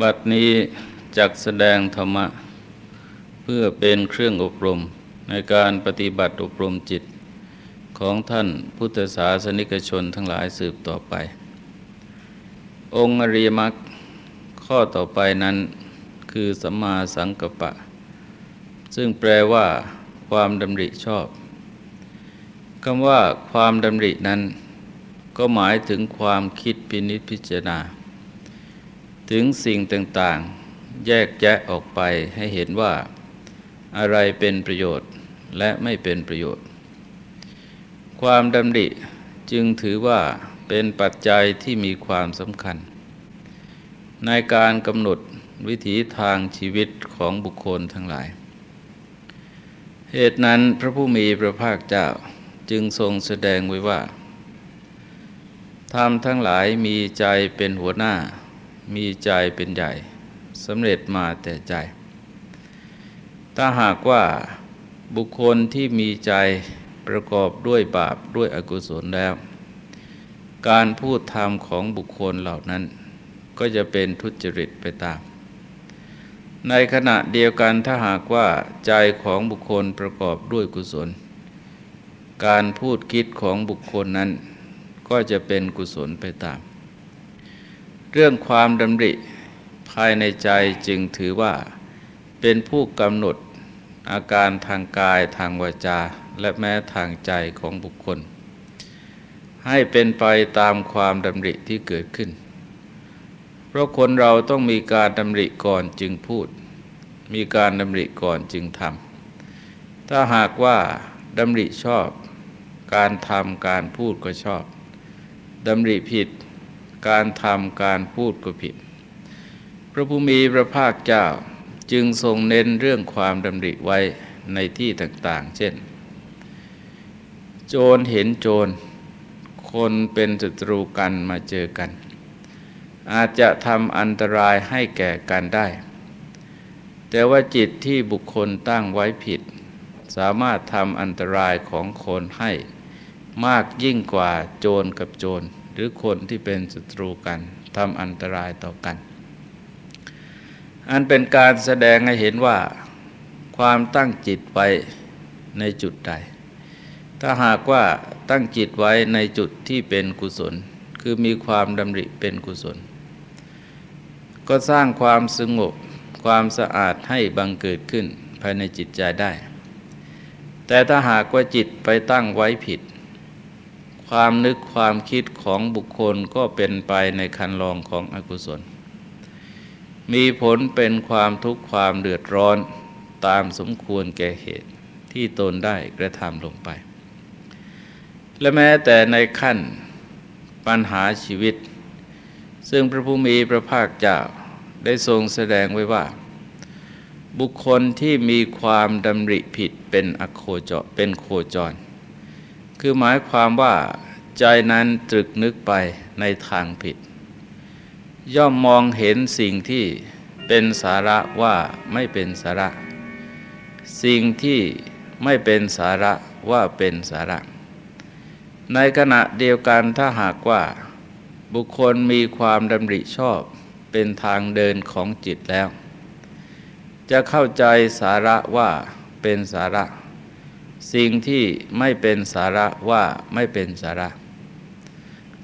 บัดนี้จักแสดงธรรมะ เพื่อเป็นเครื่องอบรมในการปฏิบัติอบรมจิตของท่านพุทธศาสนิกชนทั้งหลายสืบต่อไป องค์อริยมรรคข้อต่อไปนั้นคือสัมมาสังกัปปะ ซึ่งแปลว่า ความดำริชอบคำว่าความดำรินั้น ก็หมายถึงความคิดพินิจพิจารณา ถึงสิ่งต่างๆ แยกแยะออกไปให้เห็นว่า อะไรเป็นประโยชน์และไม่เป็นประโยชน์ ความดำริจึงถือว่าเป็นปัจจัยที่มีความสำคัญ ในการกำหนดวิถีทางชีวิตของบุคคลทั้งหลาย เหตุนั้นพระผู้มีพระภาคเจ้าจึงทรงแสดงไว้ว่าธรรมทั้งหลายมีใจเป็นหัวหน้า มีใจเป็นใหญ่สำเร็จมาแต่ใจ ถ้าหากว่าบุคคลที่มีใจประกอบด้วยบาปด้วยอกุศลแล้ว การพูดธรรมของบุคคลเหล่านั้น ก็จะเป็นทุจริตไปตาม ในขณะเดียวกันถ้าหากว่าใจของบุคคลประกอบด้วยกุศล การพูดคิดของบุคคลนั้น ก็จะเป็นกุศลไปตาม เรื่องความดำริภายในใจจึงถือว่า เป็นผู้กำหนดอาการทางกายทางวาจา และแม้ทางใจของบุคคล ให้เป็นไปตามความดำริที่เกิดขึ้น เพราะคนเราต้องมีการดำริก่อนจึงพูด มีการดำริก่อนจึงทำถ้าหากว่าดำริชอบ การทำการพูดก็ชอบดำริผิด การทำการพูดก็ผิด พระผู้มีพระภาคเจ้าจึงทรงเน้นเรื่องความดำริไว้ในที่ต่างๆ เช่น โจรเห็นโจร คนเป็นศัตรูกันมาเจอกัน อาจจะทำอันตรายให้แก่กันได้ แต่ว่าจิตที่บุคคลตั้งไว้ผิด สามารถทำอันตรายของคนให้มากยิ่งกว่าโจรกับโจร รือคนที่เป็นศัตรูกันทำอันตรายต่อกัน อันเป็นการแสดงให้เห็นว่า ความตั้งจิตไว้ในจุดใด ถ้าหากว่าตั้งจิตไว้ในจุดที่เป็นกุศล คือมีความดำริเป็นกุศล ก็สร้างความสงบความสะอาดให้บังเกิดขึ้นภายในจิตใจได้ แต่ถ้าหากว่าจิตไปตั้งไว้ผิด ความนึกความคิดของบุคคลก็เป็นไปในคันลองของอกุศล มีผลเป็นความทุกข์ความเดือดร้อนตามสมควรแก่เหตุที่ตนได้กระทำลงไป และแม้แต่ในขั้นปัญหาชีวิต ซึ่งพระผู้มีพระภาคเจ้าได้ทรงแสดงไว้ว่า บุคคลที่มีความดำริผิดเป็นอโคจรเป็นโคจร คือหมายความว่าใจนั้นตรึกนึกไปในทางผิด ย่อมมองเห็นสิ่งที่เป็นสาระว่าไม่เป็นสาระ สิ่งที่ไม่เป็นสาระว่าเป็นสาระ ในขณะเดียวกันถ้าหากว่า บุคคลมีความดำริชอบเป็นทางเดินของจิตแล้ว จะเข้าใจสาระว่าเป็นสาระ สิ่งที่ไม่เป็นสาระว่าไม่เป็นสาระ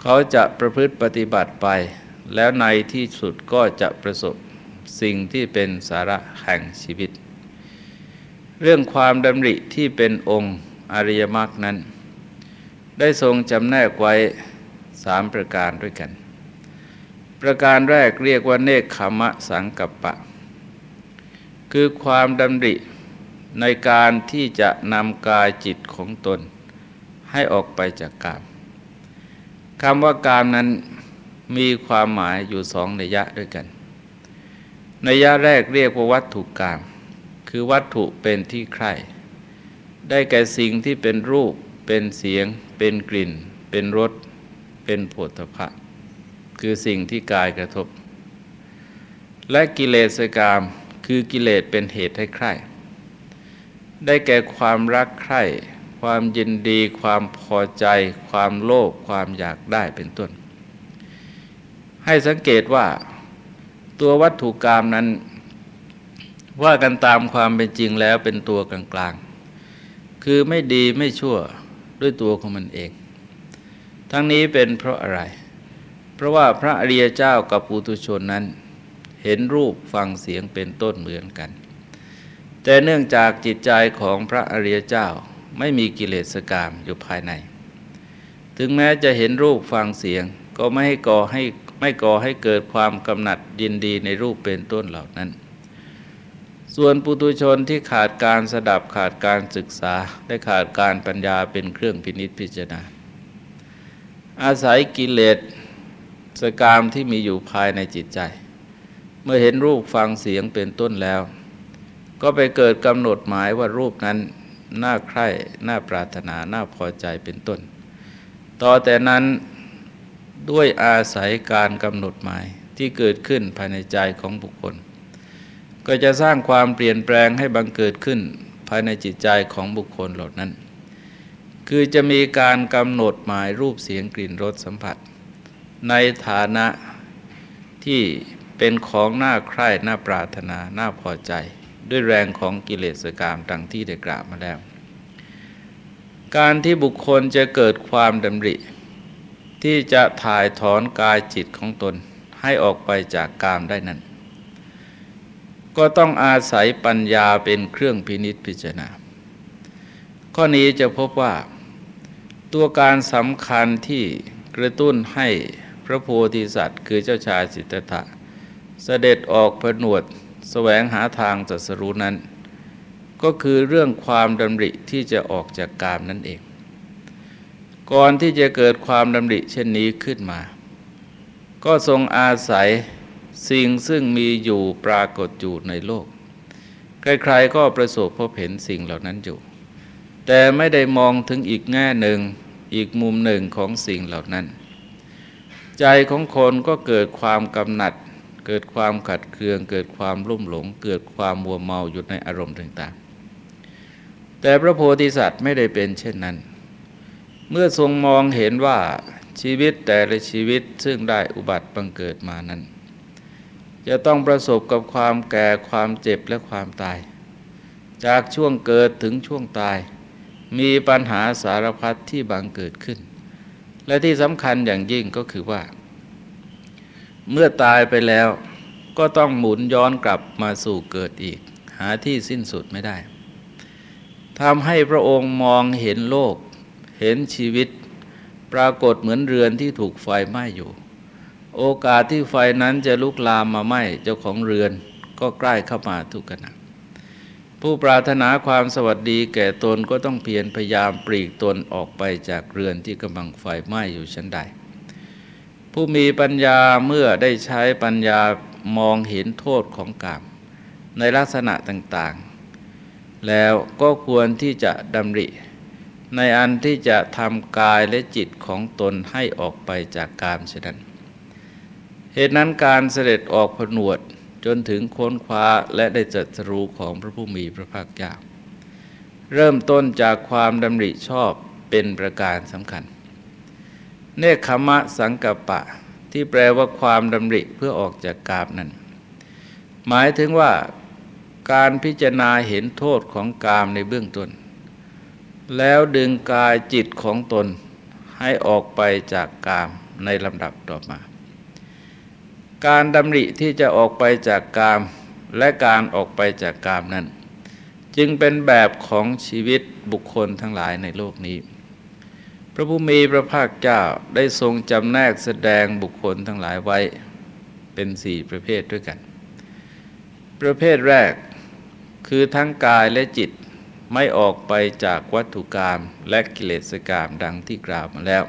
เขาจะประพฤติปฏิบัติไป แล้วในที่สุดก็จะประสบสิ่งที่เป็นสาระแห่งชีวิต เรื่องความดำริที่เป็นองค์อริยมรรคนั้น ได้ทรงจำแนกไว้สามประการด้วยกัน ประการแรกเรียกว่าเนคขมะสังกัปปะ คือความดำริ ในการที่จะนำกายจิตของตน ให้ออกไปจากกามคำว่ากามนั้นมีความหมายอยู่สองนัยยะด้วยกันนัยยะแรกเรียกว่าวัตถุกรรมคือวัตถุเป็นที่ใคร่ได้แก่สิ่งที่เป็นรูป เป็นเสียง เป็นกลิ่น เป็นรส เป็นผลพะคือสิ่งที่กายกระทบ และกิเลสกรรมคือกิเลสเป็นเหตุให้ใคร่ ได้แก่ความรักใคร่ ความยินดี ความพอใจ ความโลภความอยากได้เป็นต้น ให้สังเกตว่าตัววัตถุกรรมนั้น ว่ากันตามความเป็นจริงแล้วเป็นตัวกลางๆ คือไม่ดีไม่ชั่วด้วยตัวของมันเอง ทั้งนี้เป็นเพราะอะไร เพราะว่าพระอริยเจ้ากับปุตุชนนั้น เห็นรูปฟังเสียงเป็นต้นเหมือนกัน แต่เนื่องจากจิตใจของพระอริยเจ้าไม่มีกิเลสกามอยู่ภายใน ถึงแม้จะเห็นรูปฟังเสียงก็ไม่ให้ก่อให้ไม่ก่อให้เกิดความกำหนัดยินดีในรูปเป็นต้นเหล่านั้น ส่วนปุตุชนที่ขาดการสดับขาดการศึกษาและขาดการปัญญาเป็นเครื่องพินิจพิจารณา อาศัยกิเลสสกามที่มีอยู่ภายในจิตใจ เมื่อเห็นรูปฟังเสียงเป็นต้นแล้ว ก็ไปเกิดกำหนดหมายว่ารูปนั้นน่าใคร่น่าปรารถนาน่าพอใจเป็นต้น ต่อแต่นั้นด้วยอาศัยการกำหนดหมายที่เกิดขึ้นภายในใจของบุคคล ก็จะสร้างความเปลี่ยนแปลงให้บังเกิดขึ้นภายในจิตใจของบุคคลเหล่านั้น คือจะมีการกำหนดหมายรูปเสียงกลิ่นรสสัมผัส ในฐานะที่เป็นของน่าใคร่น่าปรารถนาน่าพอใจ ด้วยแรงของกิเลสกรรมดังที่ได้กล่าวมาแล้ว การที่บุคคลจะเกิดความดำริ ที่จะถ่ายถอนกายจิตของตนให้ออกไปจากกามได้นั้น ก็ต้องอาศัยปัญญาเป็นเครื่องพินิษพิจารณา ข้อนี้จะพบว่า ตัวการสำคัญที่กระตุ้นให้พระโพธิสัตว์ คือเจ้าชายสิทธัตถะเสด็จออกผนวด แสวงหาทางจัสรู้นั้น ก็คือเรื่องความดำริที่จะออกจากกามนั่นเอง ก่อนที่จะเกิดความดำริเช่นนี้ขึ้นมา ก็ทรงอาศัยสิ่งซึ่งมีอยู่ปรากฏอยู่ในโลก ใครๆก็ประสบพบเห็นสิ่งเหล่านั้นอยู่ แต่ไม่ได้มองถึงอีกแง่หนึ่งอีกมุมหนึ่งของสิ่งเหล่านั้น ใจของคนก็เกิดความกำหนัด เกิดความขัดเคือง เกิดความรุ่มหลง เกิดความมัวเมาอยู่ในอารมณ์ต่างๆ แต่พระโพธิสัตว์ไม่ได้เป็นเช่นนั้น เมื่อทรงมองเห็นว่าชีวิตแต่ละชีวิตซึ่งได้อุบัติบังเกิดมานั้น จะต้องประสบกับความแก่ความเจ็บและความตาย จากช่วงเกิดถึงช่วงตาย มีปัญหาสารพัดที่บังเกิดขึ้น และที่สำคัญอย่างยิ่งก็คือว่า เมื่อตายไปแล้วก็ต้องหมุนย้อนกลับมาสู่เกิดอีก หาที่สิ้นสุดไม่ได้ทำให้พระองค์มองเห็นโลก เห็นชีวิต ปรากฏเหมือนเรือนที่ถูกไฟไหม้อยู่ โอกาสที่ไฟนั้นจะลุกลามมาไหม้เจ้าของเรือนก็ใกล้เข้ามาทุกขณะผู้ปรารถนาความสวัสดีแก่ตนก็ต้องเพียรพยายามปลีกตนออกไปจากเรือนที่กำลังไฟไหม้อยู่ชั้นใด ผู้มีปัญญาเมื่อได้ใช้ปัญญามองเห็นโทษของกรรมในลักษณะต่างๆ แล้วก็ควรที่จะดำริ ในอันที่จะทำกายและจิตของตนให้ออกไปจากกามเช่นนั้น เหตุนั้นการเสด็จออกผนวดจนถึงค้นคว้าและได้จัดสรู้ของพระผู้มีพระภาคเจ้า เริ่มต้นจากความดำริชอบเป็นประการสำคัญ เนคขมะสังกปะ ที่แปลว่าความดำริเพื่อออกจากกามนั้น หมายถึงว่าการพิจารณาเห็นโทษของกามในเบื้องต้น แล้วดึงกายจิตของตนให้ออกไปจากกามในลำดับต่อมา การดำริที่จะออกไปจากกามและการออกไปจากกามนั้น จึงเป็นแบบของชีวิตบุคคลทั้งหลายในโลกนี้ พระผู้มีพระภาคเจ้าได้ทรงจำแนกแสดงบุคคลทั้งหลายไว้เป็นสี่ประเภทด้วยกัน ประเภทแรกคือทั้งกายและจิตไม่ออกไปจากวัตถุกรรมและกิเลสกรรมดังที่กล่าวมาแล้ว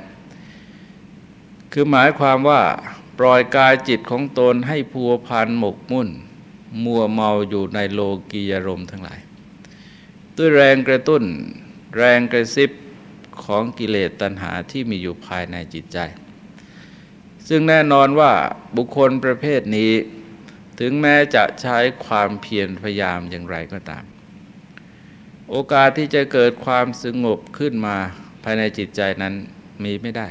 คือหมายความว่าปล่อยกายจิตของตนให้พัวพันหมกมุ่น มัวเมาอยู่ในโลกียรมทั้งหลาย ด้วยแรงกระตุ้น แรงกระซิบ ของกิเลสตัณหาที่มีอยู่ภายในจิตใจ ซึ่งแน่นอนว่าบุคคลประเภทนี้ ถึงแม้จะใช้ความเพียรพยายามอย่างไรก็ตาม โอกาสที่จะเกิดความสงบขึ้นมาภายในจิตใจนั้นมีไม่ได้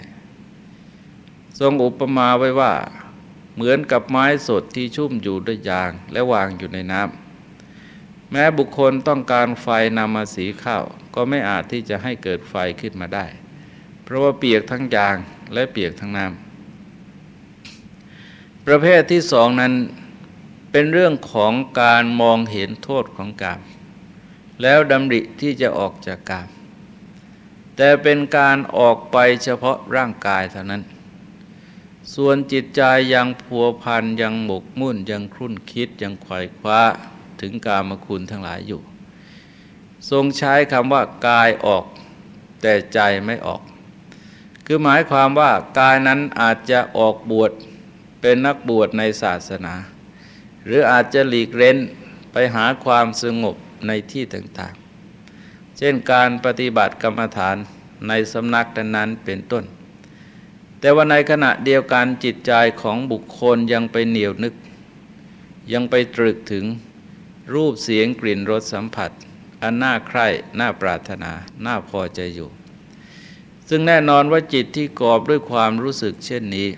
ทรงอุปมาไว้ว่าเหมือนกับไม้สดที่ชุ่มอยู่ด้วยยางและวางอยู่ในน้ำแม้บุคคลต้องการไฟนำมาสีข้าว ก็ไม่อาจที่จะให้เกิดไฟขึ้นมาได้ เพราะว่าเปียกทั้งยางและเปียกทั้งน้ำประเภทที่สองนั้นเป็นเรื่องของการมองเห็นโทษของกรรมแล้วดำริที่จะออกจากกรรมแต่เป็นการออกไปเฉพาะร่างกายเท่านั้น ส่วนจิตใจยังผัวพันยังหมกมุ่นยังครุ่นคิดยังไขว่คว้าถึงกามคุณทั้งหลายอยู่ ทรงใช้คำว่ากายออก แต่ใจไม่ออก คือหมายความว่ากายนั้นอาจจะออกบวชเป็นนักบวชในศาสนา หรืออาจจะหลีกเล้นไปหาความสงบในที่ต่างๆ เช่นการปฏิบัติกรรมฐานในสำนักนั้นเป็นต้น แต่ว่าในขณะเดียวกันจิตใจของบุคคลยังไปเหนียวนึก ยังไปตรึกถึงรูปเสียงกลิ่นรสสัมผัส อันน่าใคร่น่าปรารถนา น่าพอใจอยู่ ซึ่งแน่นอนว่าจิตที่กอบด้วยความรู้สึกเช่นนี้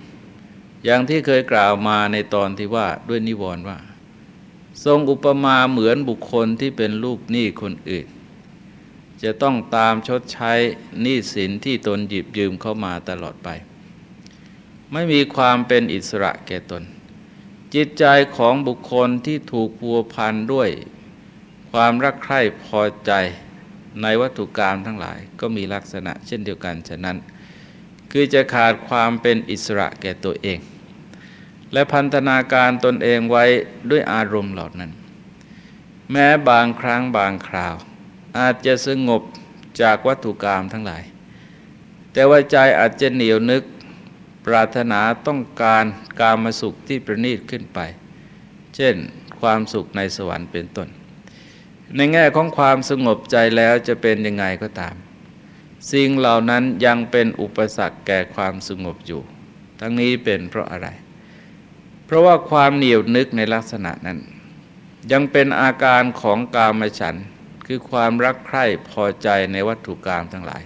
อย่างที่เคยกล่าวมาในตอนที่ว่าด้วยนิวรณ์ว่า ทรงอุปมาเหมือนบุคคลที่เป็นลูกหนี้คนอื่น จะต้องตามชดใช้หนี้สินที่ตนหยิบยืมเข้ามาตลอดไป ไม่มีความเป็นอิสระแก่ตนจิตใจของบุคคลที่ถูกพัวพันด้วย ความรักใคร่พอใจในวัตถุกรรมทั้งหลาย ก็มีลักษณะเช่นเดียวกันฉะนั้น คือจะขาดความเป็นอิสระแก่ตัวเอง และพันธนาการตนเองไว้ด้วยอารมณ์เหล่านั้น แม้บางครั้งบางคราว อาจจะสงบจากวัตถุกรรมทั้งหลาย แต่ว่าใจอาจจะเหนียวนึกปรารถนาต้องการการมาสุขที่ประณีตขึ้นไป เช่นความสุขในสวรรค์เป็นต้น ในแง่ของความสงบใจแล้วจะเป็นยังไงก็ตาม สิ่งเหล่านั้นยังเป็นอุปสรรคแก่ความสงบอยู่ ทั้งนี้เป็นเพราะอะไร เพราะว่าความเหนียวนึกในลักษณะนั้น ยังเป็นอาการของกามฉัน คือความรักใคร่พอใจในวัตถุกรรมทั้งหลาย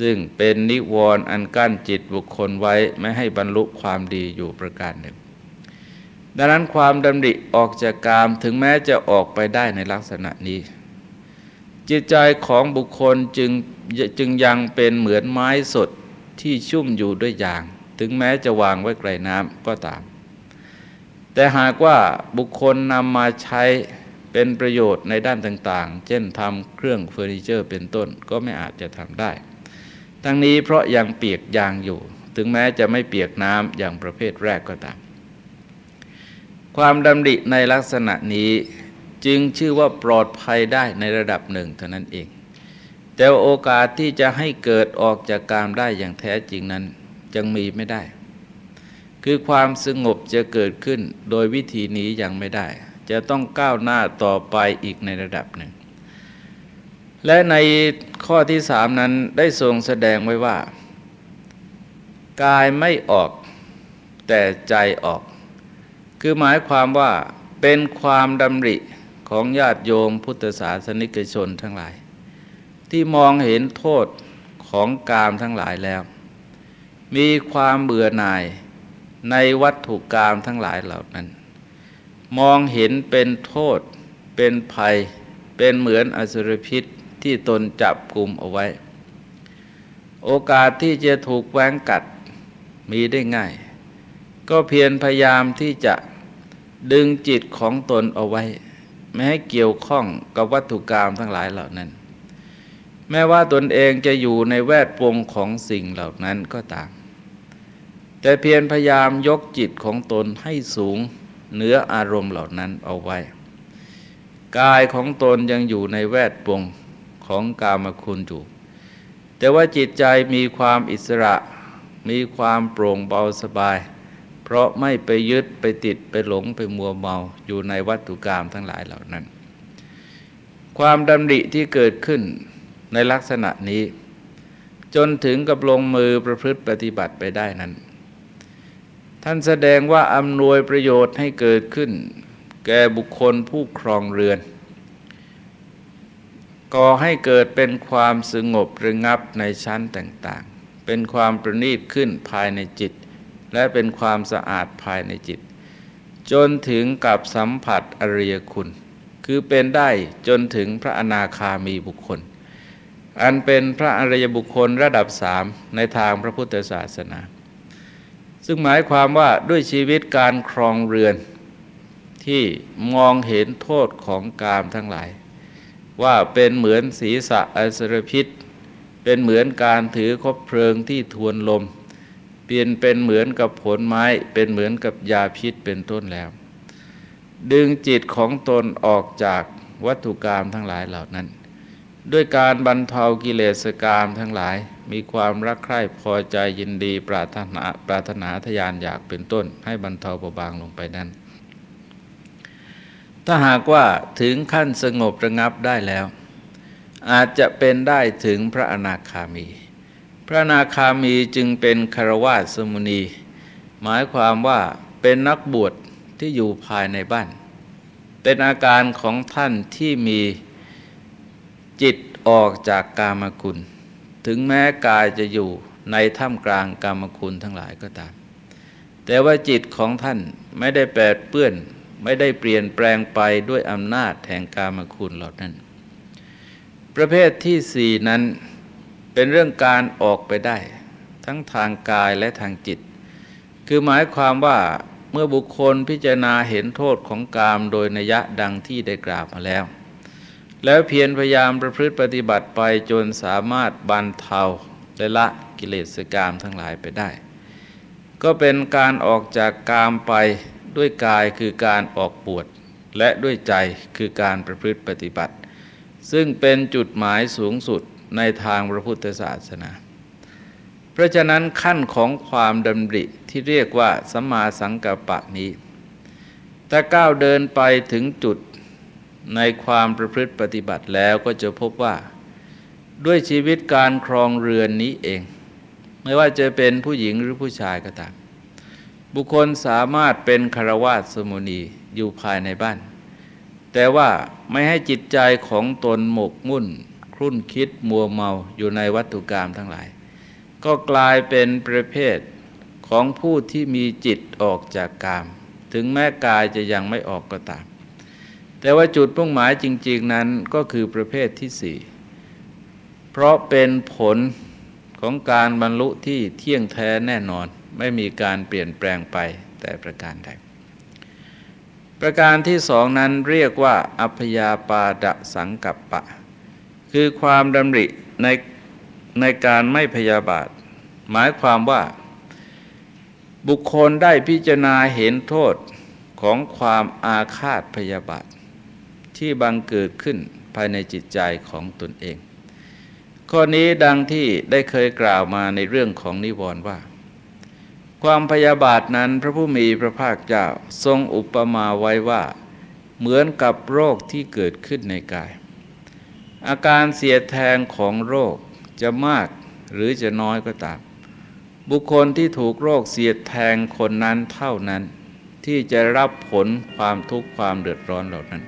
ซึ่งเป็นนิวรณ์อันกั้นจิตบุคคลไว้ไม่ให้บรรลุความดีอยู่ประการหนึ่ง ดังนั้นความดำริออกจากกามถึงแม้จะออกไปได้ในลักษณะนี้ จิตใจของบุคคลจึงจึงยังเป็นเหมือนไม้สดที่ชุ่มอยู่ด้วยยาง ถึงแม้จะวางไว้ไกลน้ำก็ตาม แต่หากว่าบุคคลนำมาใช้เป็นประโยชน์ในด้านต่างๆ เช่นทำเครื่องเฟอร์นิเจอร์เป็นต้นก็ไม่อาจจะทำได้ ทั้งนี้เพราะยังเปียกยางอยู่ ถึงแม้จะไม่เปียกน้ำอย่างประเภทแรกก็ตาม ความดำริในลักษณะนี้จึงชื่อว่าปลอดภัยได้ในระดับหนึ่งเท่านั้นเอง แต่โอกาสที่จะให้เกิดออกจากการได้อย่างแท้จริงนั้นยังมีไม่ได้ คือความสงบจะเกิดขึ้นโดยวิธีนี้ยังไม่ได้ จะต้องก้าวหน้าต่อไปอีกในระดับหนึ่ง และในข้อที่สามนั้นได้ทรงแสดงไว้ว่า กายไม่ออกแต่ใจออก คือหมายความว่าเป็นความดำริของญาติโยมพุทธศาสนิกชนทั้งหลาย ที่มองเห็นโทษของกามทั้งหลายแล้ว มีความเบื่อหน่ายในวัตถุกรรมทั้งหลายเหล่านั้น มองเห็นเป็นโทษ เป็นภัย เป็นเหมือนอสุรพิษที่ตนจับกลุ่มเอาไว้ โอกาสที่จะถูกแว้งกัดมีได้ง่าย ก็เพียรพยายามที่จะ ดึงจิตของตนเอาไว้ ไม่ให้เกี่ยวข้องกับวัตถุกรรมทั้งหลายเหล่านั้น แม้ว่าตนเองจะอยู่ในแวดวงของสิ่งเหล่านั้นก็ตาม แต่เพียรพยายามยกจิตของตนให้สูงเหนืออารมณ์เหล่านั้นเอาไว้ กายของตนยังอยู่ในแวดวงของกามคุณอยู่ แต่ว่าจิตใจมีความอิสระ มีความโปร่งเบาสบาย เพราะไม่ไปยึดไปติดไปหลงไปมัวเมาอยู่ในวัตถุกรรมทั้งหลายเหล่านั้น ความดำริที่เกิดขึ้นในลักษณะนี้ จนถึงกับลงมือประพฤติปฏิบัติไปได้นั้น ท่านแสดงว่าอำนวยประโยชน์ให้เกิดขึ้น แก่บุคคลผู้ครองเรือนก่อให้เกิดเป็นความสงบระงับในชั้นต่างๆ เป็นความประณีตขึ้นภายในจิต และเป็นความสะอาดภายในจิต จนถึงกับสัมผัสอริยคุณ คือเป็นได้จนถึงพระอนาคามีบุคคล อันเป็นพระอริยบุคคลระดับสามในทางพระพุทธศาสนา ซึ่งหมายความว่าด้วยชีวิตการครองเรือนที่มองเห็นโทษของกามทั้งหลาย ว่าเป็นเหมือนศีรษะอสรพิษ เป็นเหมือนการถือคบเพลิงที่ทวนลม ปลี่ยนเป็นเหมือนกับผลไม้เป็นเหมือนกับยาพิษเป็นต้นแล้ว ดึงจิตของตนออกจากวัตถุกรรมทั้งหลายเหล่านั้น ด้วยการบรรเทากิเลสกรรมทั้งหลาย มีความรักใคร่พอใจยินดีปรารถนาปรารถนาทยานอยากเป็นต้น ให้บรรเทาเบาบางลงไปนั้น ถ้าหากว่าถึงขั้นสงบระงับได้แล้ว อาจจะเป็นได้ถึงพระอนาคามี พระนาคามีจึงเป็นคารวาสสมุนี หมายความว่าเป็นนักบวชที่อยู่ภายในบ้าน เป็นอาการของท่านที่มีจิตออกจากกามกุลถึงแม้กายจะอยู่ในท่ามกลางกามคุณทั้งหลายก็ตาม แต่ว่าจิตของท่านไม่ได้แปดเปื้อนไม่ได้เปลี่ยนแปลงไปด้วยอำนาจแห่งกามคุณเหล่านั้น ประเภทที่สี่นั้น เป็นเรื่องการออกไปได้ ทั้งทางกายและทางจิต คือหมายความว่าเมื่อบุคคลพิจารณาเห็นโทษของกามโดยนัยะดังที่ได้กล่าวมาแล้ว แล้วเพียรพยายามประพฤติปฏิบัติไปจนสามารถบรรเทาและละกิเลสกามทั้งหลายไปได้ ก็เป็นการออกจากกามไปด้วยกายคือการออกปวด และด้วยใจคือการประพฤติปฏิบัติ ซึ่งเป็นจุดหมายสูงสุด ในทางพระพุทธศาสนา เพราะฉะนั้นขั้นของความดำริที่เรียกว่าสัมมาสังกัปปะนี้ถ้าก้าวเดินไปถึงจุดในความประพฤติปฏิบัติแล้วก็จะพบว่า ด้วยชีวิตการครองเรือนนี้เอง ไม่ว่าจะเป็นผู้หญิงหรือผู้ชายก็ตาม บุคคลสามารถเป็นคารวาสมุนีอยู่ภายในบ้าน แต่ว่าไม่ให้จิตใจของตนหมกมุ่น รุ่นคิดมัวเมาอยู่ในวัตถุกรรมทั้งหลาย ก็กลายเป็นประเภทของผู้ที่มีจิตออกจากกาม ถึงแม้กายจะยังไม่ออกก็ตาม แต่ว่าจุดมุ่งหมายจริง ๆนั้นก็คือประเภทที่สี่เพราะเป็นผลของการบรรลุที่เที่ยงแท้แน่นอนไม่มีการเปลี่ยนแปลงไปแต่ประการใด ประการที่สองนั้นเรียกว่า อัพยาปาดะสังกัปปะ คือความดำริในในการไม่พยาบาท หมายความว่า บุคคลได้พิจารณาเห็นโทษของความอาฆาตพยาบาท ที่บังเกิดขึ้นภายในจิตใจของตนเอง ข้อนี้ดังที่ได้เคยกล่าวมาในเรื่องของนิวรณ์ว่า ความพยาบาทนั้นพระผู้มีพระภาคเจ้าทรงอุปมาไว้ว่า เหมือนกับโรคที่เกิดขึ้นในกาย อาการเสียแทงของโรคจะมากหรือจะน้อยก็ตาม บุคคลที่ถูกโรคเสียดแทงคนนั้นเท่านั้น ที่จะรับผลความทุกข์ความเดือดร้อนเหล่านั้น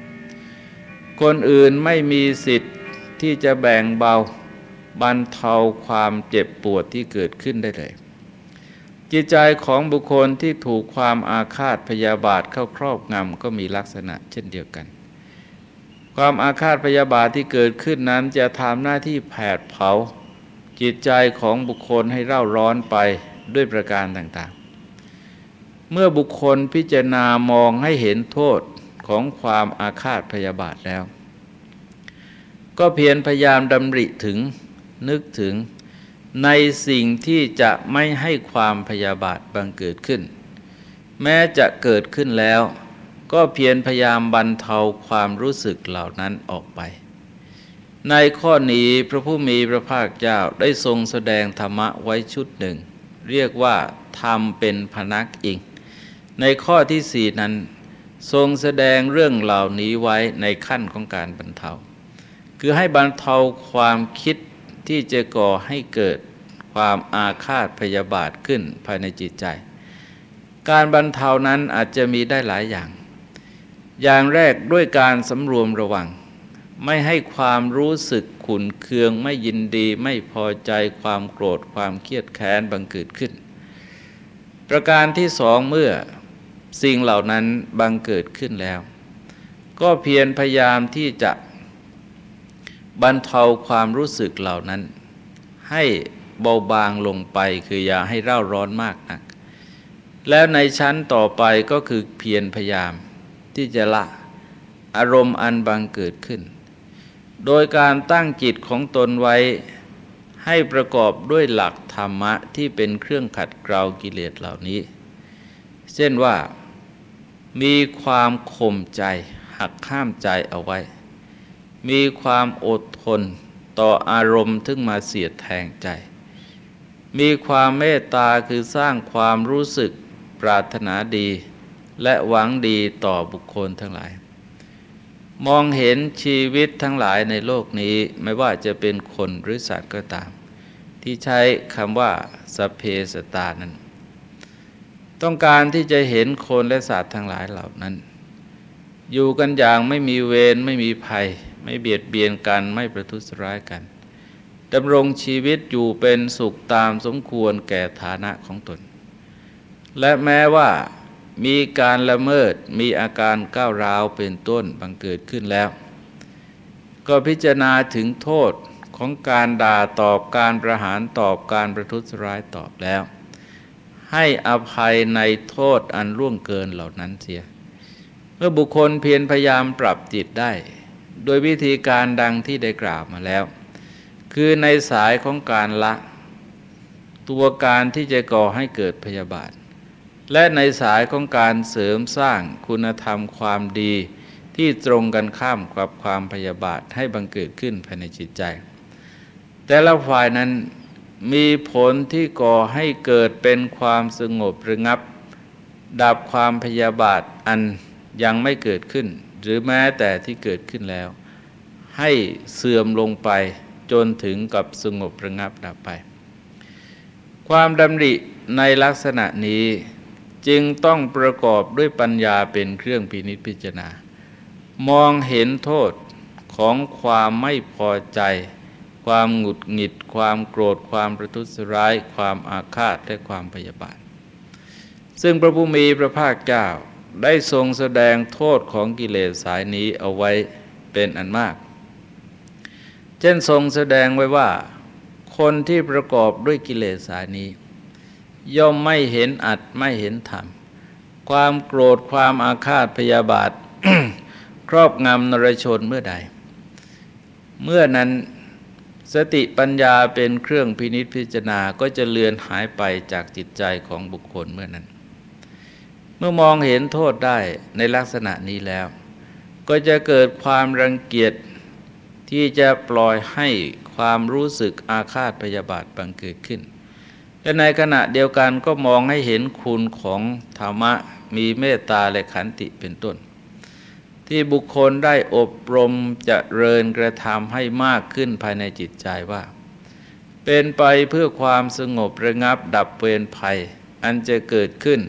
คนอื่นไม่มีสิทธิ์ที่จะแบ่งเบาบรรเทาความเจ็บปวดที่เกิดขึ้นได้เลย จิตใจของบุคคลที่ถูกความอาฆาตพยาบาทเข้าครอบงำก็มีลักษณะเช่นเดียวกัน ความอาฆาตพยาบาทที่เกิดขึ้นนั้นจะทำหน้าที่แผดเผา จิตใจของบุคคลให้เร่าร้อนไปด้วยประการต่างๆ เมื่อบุคคลพิจารณามองให้เห็นโทษของความอาฆาตพยาบาทแล้ว ก็เพียรพยายามดำริถึงนึกถึงในสิ่งที่จะไม่ให้ความพยาบาทบังเกิดขึ้น แม้จะเกิดขึ้นแล้ว ก็เพียรพยายามบรรเทาความรู้สึกเหล่านั้นออกไป ในข้อนี้พระผู้มีพระภาคเจ้าได้ทรงแสดงธรรมะไว้ชุดหนึ่ง เรียกว่าทำเป็นพนักอิง ในข้อที่สี่นั้นทรงแสดงเรื่องเหล่านี้ไว้ในขั้นของการบรรเทา คือให้บรรเทาความคิดที่จะก่อให้เกิดความอาฆาตพยาบาทขึ้นภายในจิตใจ การบรรเทานั้นอาจจะมีได้หลายอย่าง อย่างแรกด้วยการสำรวมระวัง ไม่ให้ความรู้สึกขุนเคืองไม่ยินดีไม่พอใจความโกรธความเครียดแค้นบังเกิดขึ้น ประการที่สองเมื่อสิ่งเหล่านั้นบังเกิดขึ้นแล้ว ก็เพียรพยายามที่จะบรรเทาความรู้สึกเหล่านั้น ให้เบาบางลงไปคืออย่าให้เร่าร้อนมากนัก แล้วในชั้นต่อไปก็คือเพียรพยายาม ที่จะละอารมณ์อันบังเกิดขึ้น โดยการตั้งจิตของตนไว้ให้ประกอบด้วยหลักธรรมะที่เป็นเครื่องขัดเกลากิเลสเหล่านี้ เช่นว่ามีความข่มใจหักข้ามใจเอาไว้ มีความอดทนต่ออารมณ์ทึ่งมาเสียดแทงใจ มีความเมตตาคือสร้างความรู้สึกปรารถนาดี และหวังดีต่อบุคคลทั้งหลาย มองเห็นชีวิตทั้งหลายในโลกนี้ไม่ว่าจะเป็นคนหรือสัตว์ก็ตาม ที่ใช้คำว่าสเพสตานั้น ต้องการที่จะเห็นคนและสัตว์ทั้งหลายเหล่านั้น อยู่กันอย่างไม่มีเวรไม่มีภัย ไม่เบียดเบียนกันไม่ประทุษร้ายกันดำรงชีวิตอยู่เป็นสุขตามสมควรแก่ฐานะของตน และแม้ว่า มีการละเมิดมีอาการก้าวร้าวเป็นต้นบังเกิดขึ้นแล้ว ก็พิจารณาถึงโทษของการด่าตอบการประหารตอบการประทุษร้ายตอบแล้ว ให้อภัยในโทษอันล่วงเกินเหล่านั้นเสีย เมื่อบุคคลเพียรพยายามปรับจิตได้ โดยวิธีการดังที่ได้กล่าวมาแล้ว คือในสายของการละ ตัวการที่จะก่อให้เกิดพยาบาท และในสายของการเสริมสร้างคุณธรรมความดีที่ตรงกันข้ามกับความพยาบาทให้บังเกิดขึ้นภายในจิตใจ แต่ละฝ่ายนั้นมีผลที่ก่อให้เกิดเป็นความสงบระงับ ดับความพยาบาทอันยังไม่เกิดขึ้น หรือแม้แต่ที่เกิดขึ้นแล้ว ให้เสื่อมลงไปจนถึงกับสงบระงับดับไป ความดำริในลักษณะนี้ จึงต้องประกอบด้วยปัญญาเป็นเครื่องพินิจพิจารณา มองเห็นโทษของความไม่พอใจ ความหงุดหงิด ความโกรธ ความประทุษร้าย ความอาฆาต และความพยาบาท ซึ่งพระผู้มีพระภาคเจ้าได้ทรงแสดงโทษของกิเลสสายนี้เอาไว้เป็นอันมาก เช่นทรงแสดงไว้ว่า คนที่ประกอบด้วยกิเลสสายนี้ ย่อมไม่เห็นอัดไม่เห็นธรรม ความโกรธความอาฆาตพยาบาท ครอบงำนรชนเมื่อใด เมื่อนั้นสติปัญญาเป็นเครื่องพินิษพิจารณาก็จะเลือนหายไปจากจิตใจของบุคคลเมื่อนั้น เมื่อมองเห็นโทษได้ในลักษณะนี้แล้ว ก็จะเกิดความรังเกียจที่จะปล่อยให้ความรู้สึกอาฆาตพยาบาทบังเกิดขึ้น และในขณะเดียวกันก็มองให้เห็นคุณของธรรมะมีเมตตาและขันติเป็นต้น ที่บุคคลได้อบรมจะเริญกระทำให้มากขึ้นภายในจิตใจว่า เป็นไปเพื่อความสงบระงับดับเวรภัย อันจะเกิดขึ้น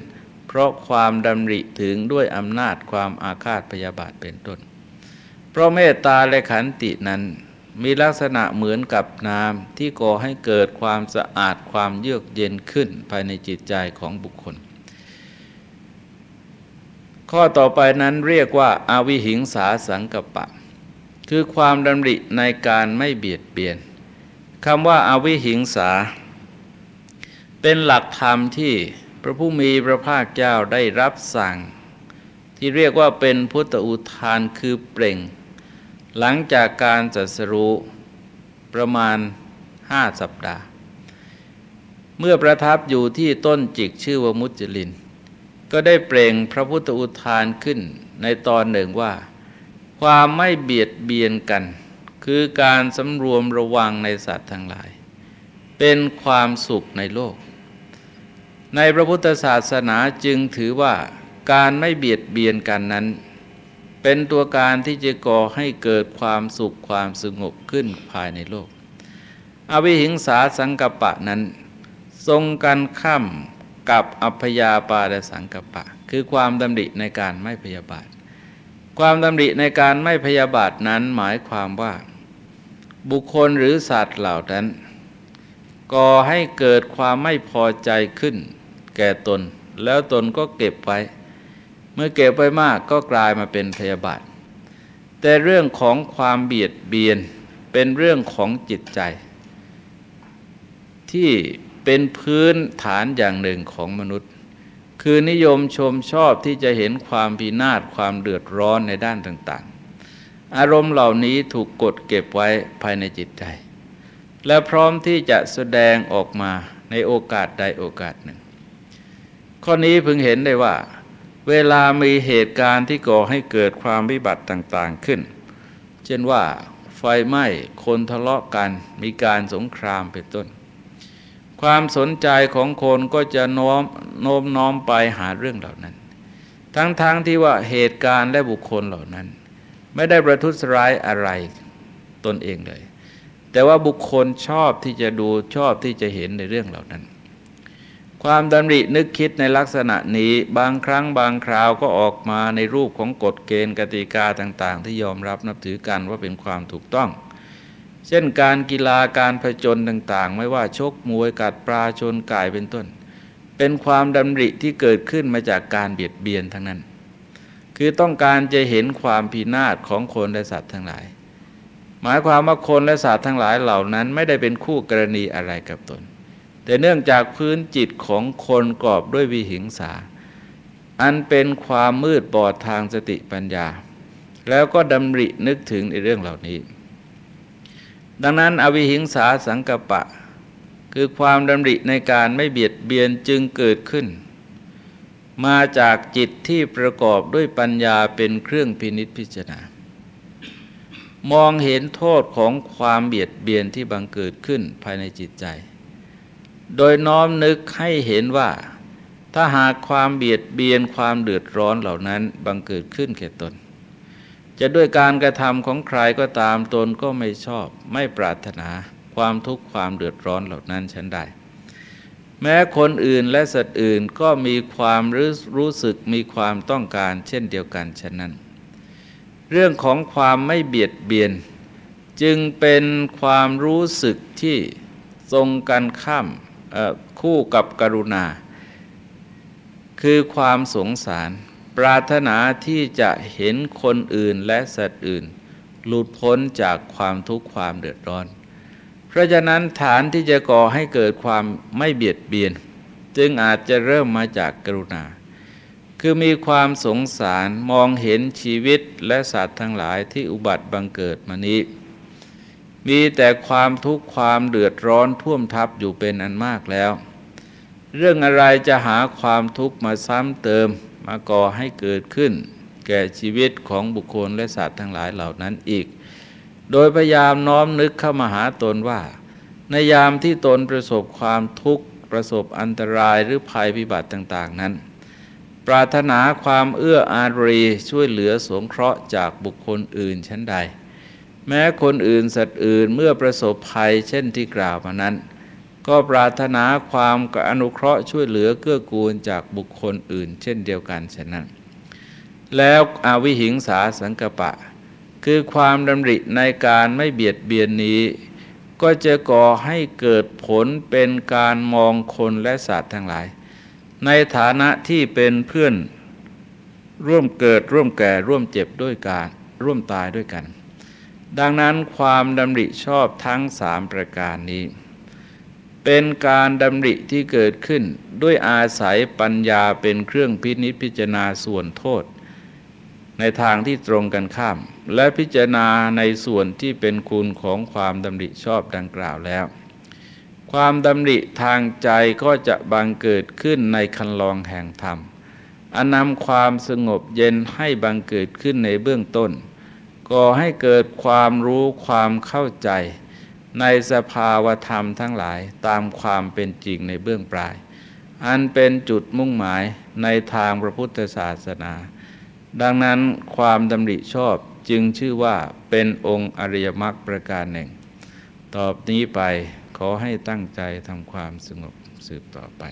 เพราะความดำริถึงด้วยอำนาจความอาฆาตพยาบาทเป็นต้น เพราะเมตตาและขันตินั้น มีลักษณะเหมือนกับน้ำที่ก่อให้เกิดความสะอาดความเยือกเย็นขึ้นภายในจิตใจของบุคคล ข้อต่อไปนั้นเรียกว่าอาวิหิงสาสังกปะ คือความดำริในการไม่เบียดเบียนคำว่าอาวิหิงสา เป็นหลักธรรมที่พระผู้มีพระภาคเจ้าได้รับสั่ง ที่เรียกว่าเป็นพุทธอุทานคือเปล่ง หลังจากการจัดสรู้ประมาณห้าสัปดาห์ เมื่อประทับอยู่ที่ต้นจิกชื่อว่ามุจลิน ก็ได้เปล่งพระพุทธอุทานขึ้นในตอนหนึ่งว่า ความไม่เบียดเบียนกัน คือการสำรวมระวังในสัตว์ทั้งหลาย เป็นความสุขในโลก ในพระพุทธศาสนาจึงถือว่าการไม่เบียดเบียนกันนั้น เป็นตัวการที่จะก่อให้เกิดความสุขความสงบขึ้นภายในโลก อวิหิงสาสังกปะนั้น ทรงกันข้ามกับอัพยาปาดสังกปะ คือความดำริในการไม่พยาบาท ความดำริในการไม่พยาบาทนั้นหมายความว่า บุคคลหรือสัตว์เหล่านั้น ก่อให้เกิดความไม่พอใจขึ้น แก่ตน แล้วตนก็เก็บไว้ เมื่อเก็บไปมากก็กลายมาเป็นพยาบาท แต่เรื่องของความเบียดเบียนเป็นเรื่องของจิตใจ ที่เป็นพื้นฐานอย่างหนึ่งของมนุษย์ คือนิยมชมชอบที่จะเห็นความพินาศความเดือดร้อนในด้านต่างๆ อารมณ์เหล่านี้ถูกกดเก็บไว้ภายในจิตใจ และพร้อมที่จะแสดงออกมาในโอกาสใดโอกาสหนึ่ง ข้อนี้พึงเห็นได้ว่า เวลามีเหตุการณ์ที่ก่อให้เกิดความวิบัติต่างๆขึ้น เช่นว่าไฟไหม้คนทะเลาะกันมีการสงครามเป็นต้น ความสนใจของคนก็จะโน้มโน้มน้อมไปหาเรื่องเหล่านั้น ทั้งๆทที่ว่าเหตุการณ์และบุคคลเหล่านั้น ไม่ได้ประทุษร้ายอะไรตนเองเลย แต่ว่าบุคคลชอบที่จะดูชอบที่จะเห็นในเรื่องเหล่านั้น ความดำรินึกคิดในลักษณะนี้บางครั้งบางคราวก็ออกมาในรูปของกฎเกณฑ์กติกาต่าง ๆ ที่ยอมรับนับถือกันว่าเป็นความถูกต้อง เช่นการกีฬาการผจญต่าง ๆ ไม่ว่าชกมวยกัดปลาชนกายเป็นต้น เป็นความดำริที่เกิดขึ้นมาจากการเบียดเบียนทั้งนั้น คือต้องการจะเห็นความพินาศของคนและสัตว์ทั้งหลาย หมายความว่าคนและสัตว์ทั้งหลายเหล่านั้นไม่ได้เป็นคู่กรณีอะไรกับตน แต่เนื่องจากพื้นจิตของคนกรอบด้วยวิหิงสา อันเป็นความมืดบอดทางสติปัญญา แล้วก็ดำรินึกถึงในเรื่องเหล่านี้ ดังนั้นอวิหิงสาสังกปะ คือความดำริในการไม่เบียดเบียนจึงเกิดขึ้น มาจากจิตที่ประกอบด้วยปัญญาเป็นเครื่องพินิษพิจารณามองเห็นโทษของความเบียดเบียนที่บังเกิดขึ้นภายในจิตใจ โดยน้อมนึกให้เห็นว่า ถ้าหากความเบียดเบียนความเดือดร้อนเหล่านั้นบังเกิดขึ้นแก่ตน จะด้วยการกระทำของใครก็ตามตนก็ไม่ชอบไม่ปรารถนาความทุกข์ความเดือดร้อนเหล่านั้นฉันได้ แม้คนอื่นและสัตว์อื่นก็มีความรู้รู้สึกมีความต้องการเช่นเดียวกันฉะนั้น เรื่องของความไม่เบียดเบียน จึงเป็นความรู้สึกที่ทรงกันข้าม คู่กับกรุณา คือความสงสาร ปรารถนาที่จะเห็นคนอื่นและสัตว์อื่น หลุดพ้นจากความทุกข์ความเดือดร้อน เพราะฉะนั้นฐานที่จะก่อให้เกิดความไม่เบียดเบียน จึงอาจจะเริ่มมาจากกรุณา คือมีความสงสารมองเห็นชีวิตและสัตว์ทั้งหลายที่อุบัติบังเกิดมานี้ มีแต่ความทุกข์ความเดือดร้อนท่วมทับอยู่เป็นอันมากแล้ว เรื่องอะไรจะหาความทุกข์มาซ้ำเติมมาก่อให้เกิดขึ้น แก่ชีวิตของบุคคลและสัตว์ทั้งหลายเหล่านั้นอีก โดยพยายามน้อมนึกเข้ามาหาตนว่า ในยามที่ตนประสบความทุกข์ประสบอันตรายหรือภัยพิบัติต่าง ๆ นั้น ปรารถนาความเอื้ออารีช่วยเหลือสงเคราะห์จากบุคคลอื่นชั้นใด แม้คนอื่นสัตว์อื่นเมื่อประสบภัยเช่นที่กล่าวมานั้น ก็ปรารถนาความกอนุเคราะห์ช่วยเหลือเกื้อกูลจากบุคคลอื่น เช่นเดียวกันฉะนั้น แล้วอวิหิงสาสังกปะ คือความดำริในการไม่เบียดเบียนนี้ ก็จะก่อให้เกิดผลเป็นการมองคนและสัตว์ทั้งหลาย ในฐานะที่เป็นเพื่อนร่วมเกิดร่วมแก่ร่วมเจ็บด้วยการร่วมตายด้วยกัน ดังนั้นความดำริชอบทั้งสามประการนี้ เป็นการดำริที่เกิดขึ้นด้วยอาศัยปัญญาเป็นเครื่องพินิจพิจารณาส่วนโทษ ในทางที่ตรงกันข้าม และพิจารณาในส่วนที่เป็นคุณของความดำริชอบดังกล่าวแล้ว ความดำริทางใจก็จะบังเกิดขึ้นในคันลองแห่งธรรม อนนำความสงบเย็นให้บังเกิดขึ้นในเบื้องต้น ก่อให้เกิดความรู้ความเข้าใจ ในสภาวธรรมทั้งหลายตามความเป็นจริงในเบื้องปลาย อันเป็นจุดมุ่งหมายในทางพระพุทธศาสนา ดังนั้นความดำริชอบจึงชื่อว่าเป็นองค์อริยมรรคประการหนึ่งตอบนี้ไปขอให้ตั้งใจทำความสงบสืบต่อไป